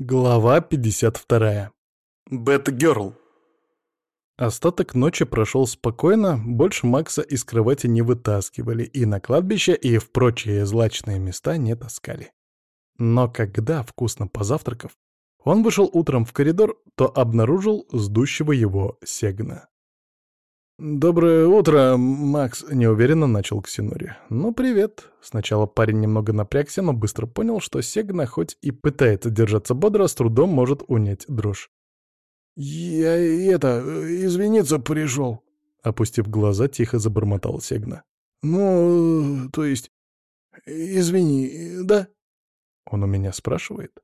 Глава 52. Бэт-герл. Остаток ночи прошел спокойно, больше Макса из кровати не вытаскивали и на кладбище, и в прочие злачные места не таскали. Но когда, вкусно позавтракав, он вышел утром в коридор, то обнаружил ждущего его Сегна. «Доброе утро, Макс», — неуверенно начал Ксинори. «Ну, привет». Сначала парень немного напрягся, но быстро понял, что Сегна хоть и пытается держаться бодро, с трудом может унять дрожь. «Я это, извиниться пришел», — опустив глаза, тихо забормотал Сегна. «Ну, то есть, извини, да?» Он у меня спрашивает.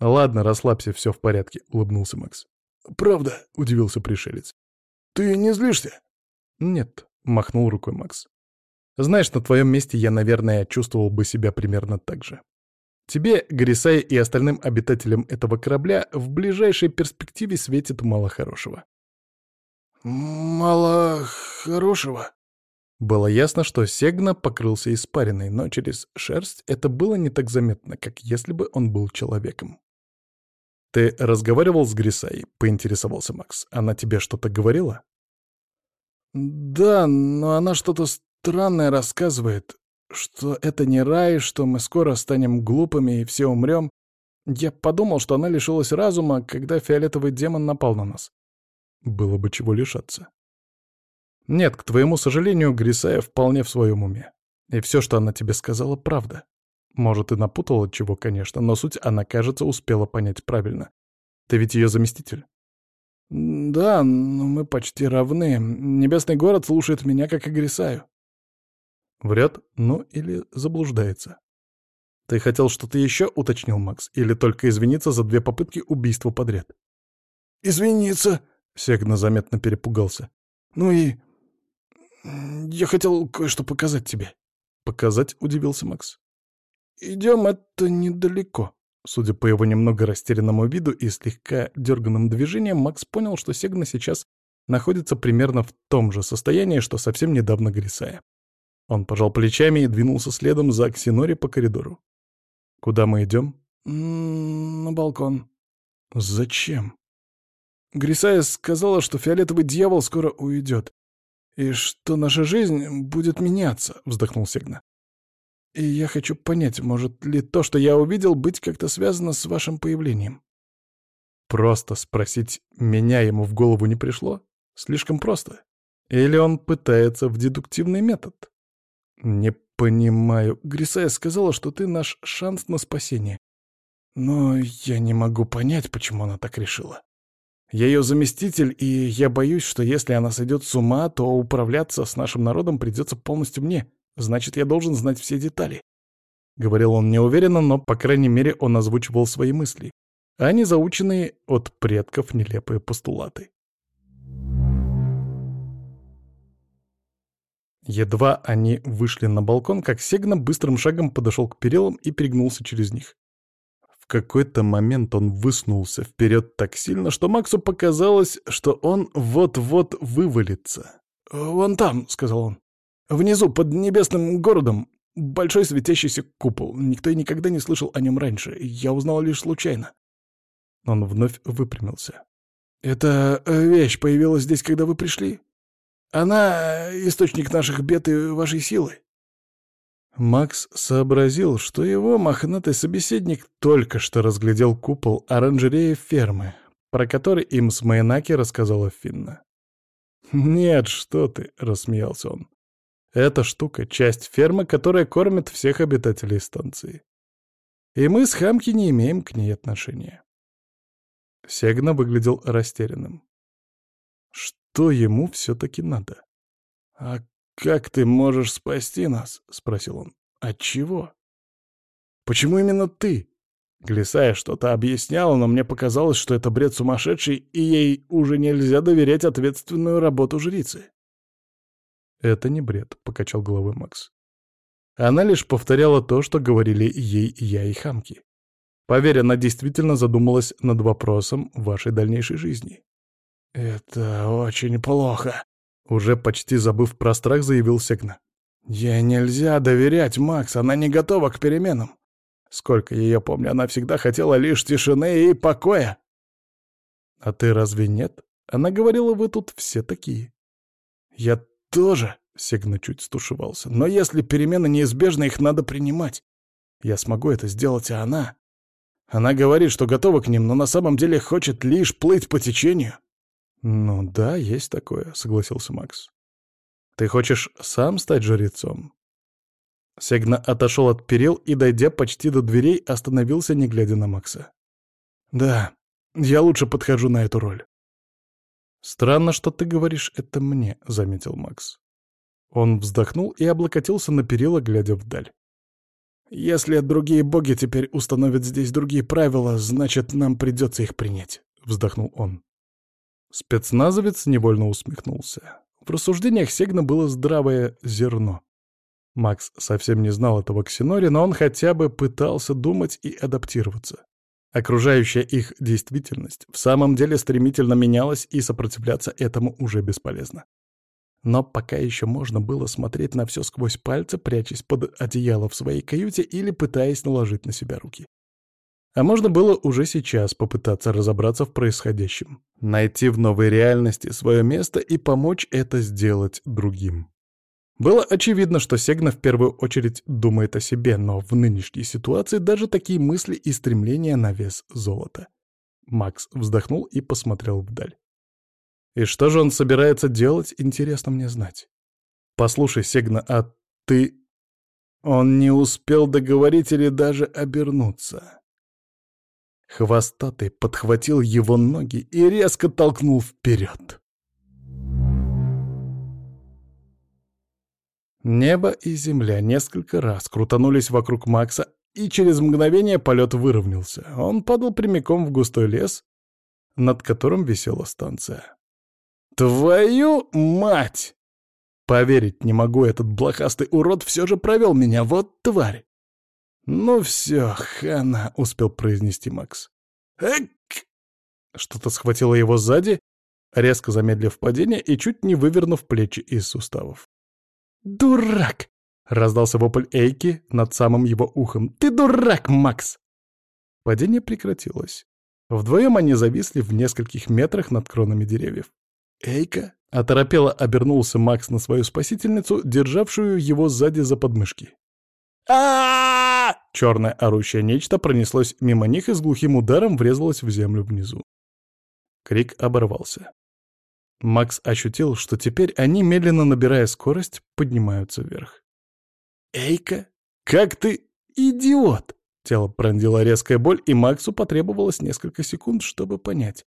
«Ладно, расслабься, все в порядке», — улыбнулся Макс. «Правда?» — удивился пришелец. «Ты не злишься?» «Нет», — махнул рукой Макс. «Знаешь, на твоем месте я, наверное, чувствовал бы себя примерно так же. Тебе, Грисай и остальным обитателям этого корабля в ближайшей перспективе светит мало хорошего». «Мало хорошего?» Было ясно, что Сегна покрылся испариной, но через шерсть это было не так заметно, как если бы он был человеком. «Ты разговаривал с Грисай?» — поинтересовался Макс. «Она тебе что-то говорила?» «Да, но она что-то странное рассказывает, что это не рай, что мы скоро станем глупыми и все умрем. Я подумал, что она лишилась разума, когда фиолетовый демон напал на нас. Было бы чего лишаться. Нет, к твоему сожалению, Грисая вполне в своем уме. И все, что она тебе сказала, правда. Может, и напутала чего, конечно, но суть она, кажется, успела понять правильно. Ты ведь ее заместитель. «Да, но мы почти равны. Небесный город слушает меня, как Агрисаю». Врет, ну или заблуждается. «Ты хотел что-то еще?» — уточнил Макс. «Или только извиниться за две попытки убийства подряд?» «Извиниться!» — Сегна заметно перепугался. «Ну и... я хотел кое-что показать тебе». «Показать?» — удивился Макс. «Идем, это недалеко». Судя по его немного растерянному виду и слегка дерганным движениям, Макс понял, что Сегна сейчас находится примерно в том же состоянии, что совсем недавно Грисая. Он пожал плечами и двинулся следом за Аксинори по коридору. «Куда мы идем?» «На балкон». «Зачем?» Грисая сказала, что фиолетовый дьявол скоро уйдет, и что наша жизнь будет меняться», — вздохнул Сегна. И я хочу понять, может ли то, что я увидел, быть как-то связано с вашим появлением? Просто спросить меня ему в голову не пришло? Слишком просто. Или он пытается в дедуктивный метод? Не понимаю. Грисая сказала, что ты наш шанс на спасение. Но я не могу понять, почему она так решила. Я ее заместитель, и я боюсь, что если она сойдет с ума, то управляться с нашим народом придется полностью мне. Значит, я должен знать все детали. Говорил он неуверенно, но, по крайней мере, он озвучивал свои мысли, а не заученные от предков нелепые постулаты. Едва они вышли на балкон, как Сегна быстрым шагом подошел к перилам и перегнулся через них. В какой-то момент он высунулся вперед так сильно, что Максу показалось, что он вот-вот вывалится. «Вон там», — сказал он. Внизу, под небесным городом, большой светящийся купол. Никто и никогда не слышал о нем раньше. Я узнал лишь случайно. Он вновь выпрямился. «Эта э, вещь появилась здесь, когда вы пришли? Она — источник наших бед и вашей силы?» Макс сообразил, что его мохнатый собеседник только что разглядел купол оранжереи фермы, про который им с Майнаки рассказала Финна. «Нет, что ты!» — рассмеялся он. Эта штука — часть фермы, которая кормит всех обитателей станции. И мы с Хамки не имеем к ней отношения. Сегна выглядел растерянным. Что ему все-таки надо? «А как ты можешь спасти нас?» — спросил он. «От чего?» «Почему именно ты?» Глисая что-то объясняла, но мне показалось, что это бред сумасшедший, и ей уже нельзя доверять ответственную работу жрицы. «Это не бред», — покачал головой Макс. Она лишь повторяла то, что говорили ей я и Хамки. Поверь, она действительно задумалась над вопросом вашей дальнейшей жизни. «Это очень плохо», — уже почти забыв про страх, заявил Сегна. «Ей нельзя доверять, Макс, она не готова к переменам. Сколько ее помню, она всегда хотела лишь тишины и покоя. А ты разве нет? Она говорила, вы тут все такие. Я тоже, Сегна чуть стушевался. Но если перемены неизбежны, их надо принимать. Я смогу это сделать, а она... Она говорит, что готова к ним, но на самом деле хочет лишь плыть по течению. «Ну да, есть такое», — согласился Макс. «Ты хочешь сам стать жрецом?» Сегна отошел от перил и, дойдя почти до дверей, остановился, не глядя на Макса. «Да, я лучше подхожу на эту роль». «Странно, что ты говоришь это мне», — заметил Макс. Он вздохнул и облокотился на перила, глядя вдаль. «Если другие боги теперь установят здесь другие правила, значит, нам придется их принять», — вздохнул он. Спецназовец невольно усмехнулся. В рассуждениях Сегна было здравое зерно. Макс совсем не знал этого Ксенори, но он хотя бы пытался думать и адаптироваться. Окружающая их действительность в самом деле стремительно менялась, и сопротивляться этому уже бесполезно. Но пока еще можно было смотреть на все сквозь пальцы, прячась под одеяло в своей каюте или пытаясь наложить на себя руки. А можно было уже сейчас попытаться разобраться в происходящем, найти в новой реальности свое место и помочь это сделать другим. Было очевидно, что Сегна в первую очередь думает о себе, но в нынешней ситуации даже такие мысли и стремления на вес золота. Макс вздохнул и посмотрел вдаль. И что же он собирается делать, интересно мне знать. Послушай, Сегна, а ты... Он не успел договорить или даже обернуться. Хвостатый подхватил его ноги и резко толкнул вперед. Небо и земля несколько раз крутанулись вокруг Макса, и через мгновение полет выровнялся. Он падал прямиком в густой лес, над которым висела станция. «Твою мать!» Поверить не могу, этот блохастый урод все же провел меня, вот тварь! «Ну все, хана», — успел произнести Макс. «Эк!» Что-то схватило его сзади, резко замедлив падение и чуть не вывернув плечи из суставов. «Дурак!» — раздался вопль Эйки над самым его ухом. «Ты дурак, Макс!» Падение прекратилось. Вдвоем они зависли в нескольких метрах над кронами деревьев. «Эйка?» — оторопело обернулся Макс на свою спасительницу, державшую его сзади за подмышки а Черное орущее нечто пронеслось мимо них и с глухим ударом врезалось в землю внизу. Крик оборвался. Макс ощутил, что теперь они, медленно набирая скорость, поднимаются вверх. «Эйка, как ты идиот!» Тело пронзила резкая боль, и Максу потребовалось несколько секунд, чтобы понять,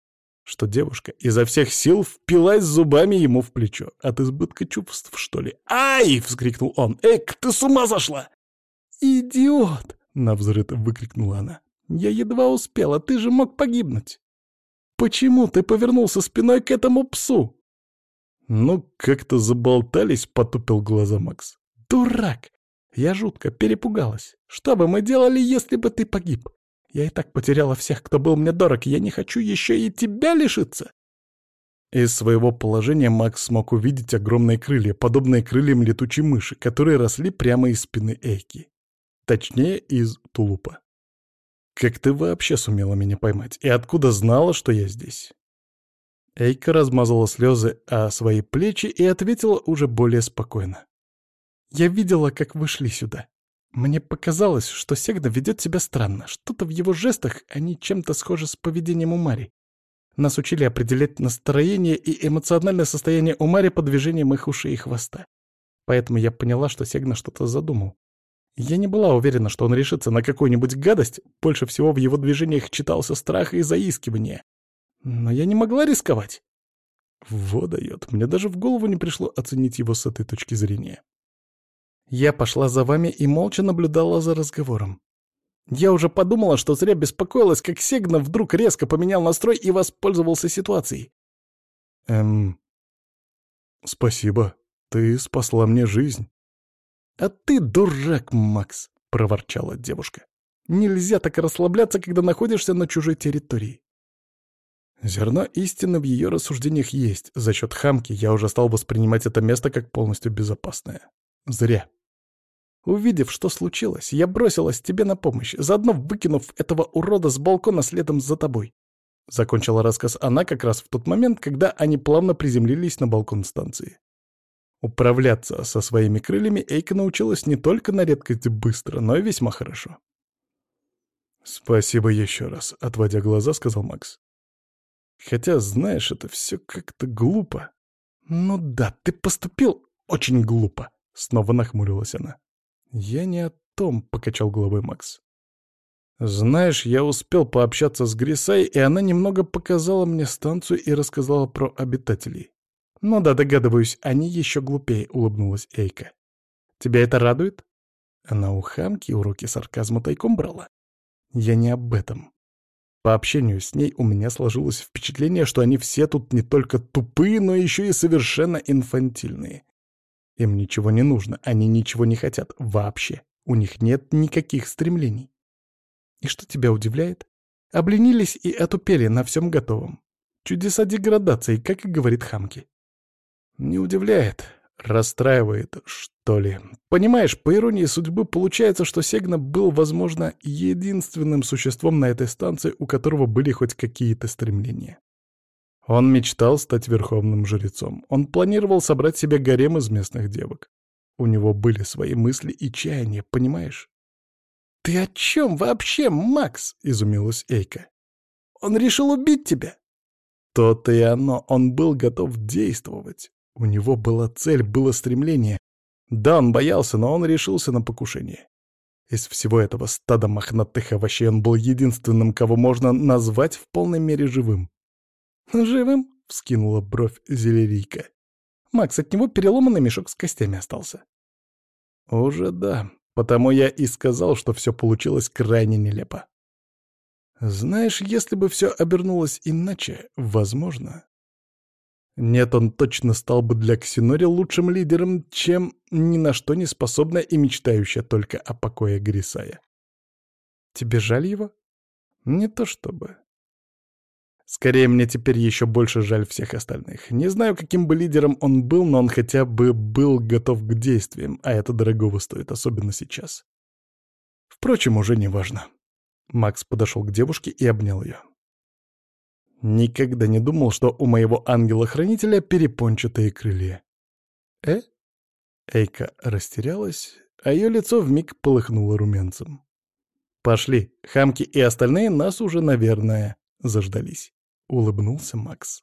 что девушка изо всех сил впилась зубами ему в плечо. От избытка чувств, что ли? «Ай!» — вскрикнул он. «Эк, ты с ума сошла!» «Идиот!» — навзрыд выкрикнула она. «Я едва успела, ты же мог погибнуть!» «Почему ты повернулся спиной к этому псу?» «Ну, как-то заболтались», — потупил глаза Макс. «Дурак! Я жутко перепугалась. Что бы мы делали, если бы ты погиб? Я и так потеряла всех, кто был мне дорог, я не хочу еще и тебя лишиться!» Из своего положения Макс смог увидеть огромные крылья, подобные крыльям летучей мыши, которые росли прямо из спины Эйки. Точнее, из тулупа. «Как ты вообще сумела меня поймать? И откуда знала, что я здесь?» Эйка размазала слезы о свои плечи и ответила уже более спокойно. «Я видела, как вы шли сюда. Мне показалось, что Сегда ведет себя странно. Что-то в его жестах, они чем-то схожи с поведением Умари. Нас учили определять настроение и эмоциональное состояние Умари по движениям их ушей и хвоста. Поэтому я поняла, что Сегна что-то задумал. Я не была уверена, что он решится на какую-нибудь гадость, больше всего в его движениях читался страх и заискивание. Но я не могла рисковать. Вот дает, мне даже в голову не пришло оценить его с этой точки зрения. Я пошла за вами и молча наблюдала за разговором. Я уже подумала, что зря беспокоилась, как Сегна вдруг резко поменял настрой и воспользовался ситуацией. Эм... Спасибо. Ты спасла мне жизнь. «А ты дурак, Макс!» — проворчала девушка. «Нельзя так расслабляться, когда находишься на чужой территории». Зерно истины в ее рассуждениях есть. За счет хамки я уже стал воспринимать это место как полностью безопасное. Зря. Увидев, что случилось, я бросилась тебе на помощь, заодно выкинув этого урода с балкона следом за тобой. Закончила рассказ она как раз в тот момент, когда они плавно приземлились на балкон станции. Управляться со своими крыльями Эйка научилась не только на редкость быстро, но и весьма хорошо. «Спасибо еще раз», — отводя глаза, сказал Макс. «Хотя, знаешь, это все как-то глупо». «Ну да, ты поступил очень глупо», — снова нахмурилась она. «Я не о том», — покачал головой Макс. «Знаешь, я успел пообщаться с Грисай, и она немного показала мне станцию и рассказала про обитателей. «Ну да, догадываюсь, они еще глупее», — улыбнулась Эйка. «Тебя это радует?» Она у хамки уроки сарказма тайком брала. «Я не об этом. По общению с ней у меня сложилось впечатление, что они все тут не только тупые, но еще и совершенно инфантильные. Им ничего не нужно, они ничего не хотят. Вообще. У них нет никаких стремлений. И что тебя удивляет? Обленились и отупели на всем готовом. Чудеса деградации, как и говорит Хамки. Не удивляет, расстраивает, что ли. Понимаешь, по иронии судьбы получается, что Сегна был, возможно, единственным существом на этой станции, у которого были хоть какие-то стремления. Он мечтал стать верховным жрецом. Он планировал собрать себе гарем из местных девок. У него были свои мысли и чаяния, понимаешь? «Ты о чем вообще, Макс?» — изумилась Эйка. «Он решил убить тебя?» То-то и оно, он был готов действовать. У него была цель, было стремление. Да, он боялся, но он решился на покушение. Из всего этого стада мохнатых овощей он был единственным, кого можно назвать в полной мере живым. «Живым?» — вскинула бровь Зелерийка. «Макс, от него переломанный мешок с костями остался». «Уже да, потому я и сказал, что все получилось крайне нелепо. Знаешь, если бы все обернулось иначе, возможно, нет, он точно стал бы для Ксинори лучшим лидером, чем ни на что не способная и мечтающая только о покое Грисая. Тебе жаль его? Не то чтобы. Скорее, мне теперь еще больше жаль всех остальных. Не знаю, каким бы лидером он был, но он хотя бы был готов к действиям, а это дорогого стоит, особенно сейчас. Впрочем, уже не важно. Макс подошел к девушке и обнял ее. Никогда не думал, что у моего ангела-хранителя перепончатые крылья. «Э?» Эйка растерялась, а ее лицо вмиг полыхнуло румянцем. «Пошли, хамки и остальные нас уже, наверное, заждались», — улыбнулся Макс.